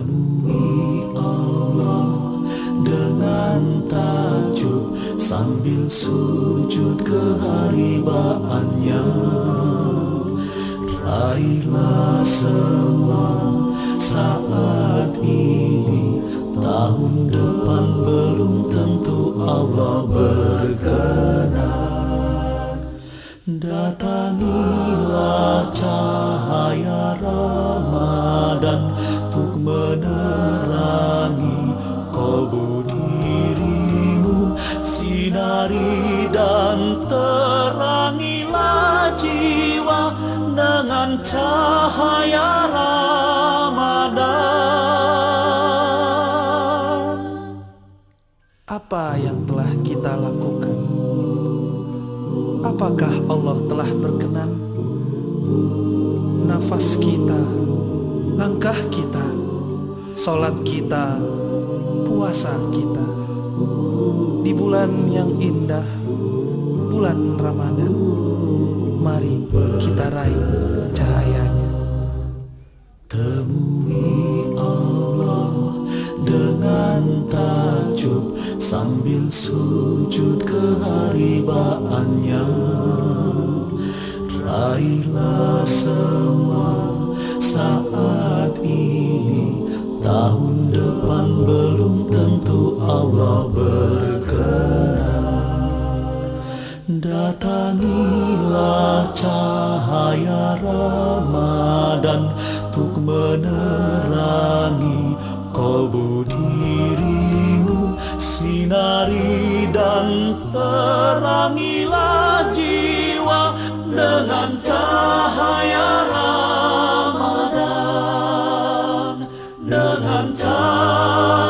Temui Allah dengan takjub sambil sujud keharibaannya Raihlah semua saat ini Tahun depan belum tentu Allah berkenan Datangilah cahaya Ramadan dan terangilah jiwa Dengan cahaya Ramadan Apa yang telah kita lakukan? Apakah Allah telah berkenan? Nafas kita, langkah kita, sholat kita, puasa kita di bulan yang indah, bulan Ramadan. Mari kita raih cahayanya. Temui Allah dengan takjub sambil sujud keharibaannya Raihlah semua saat ini Tahun depan belum tentu Allah berkenan Datangilah cahaya Ramadan tuk menerangi kalbu dirimu Sinari dan terangilah jiwa Dengan cahaya Ramadan. Dengan cahaya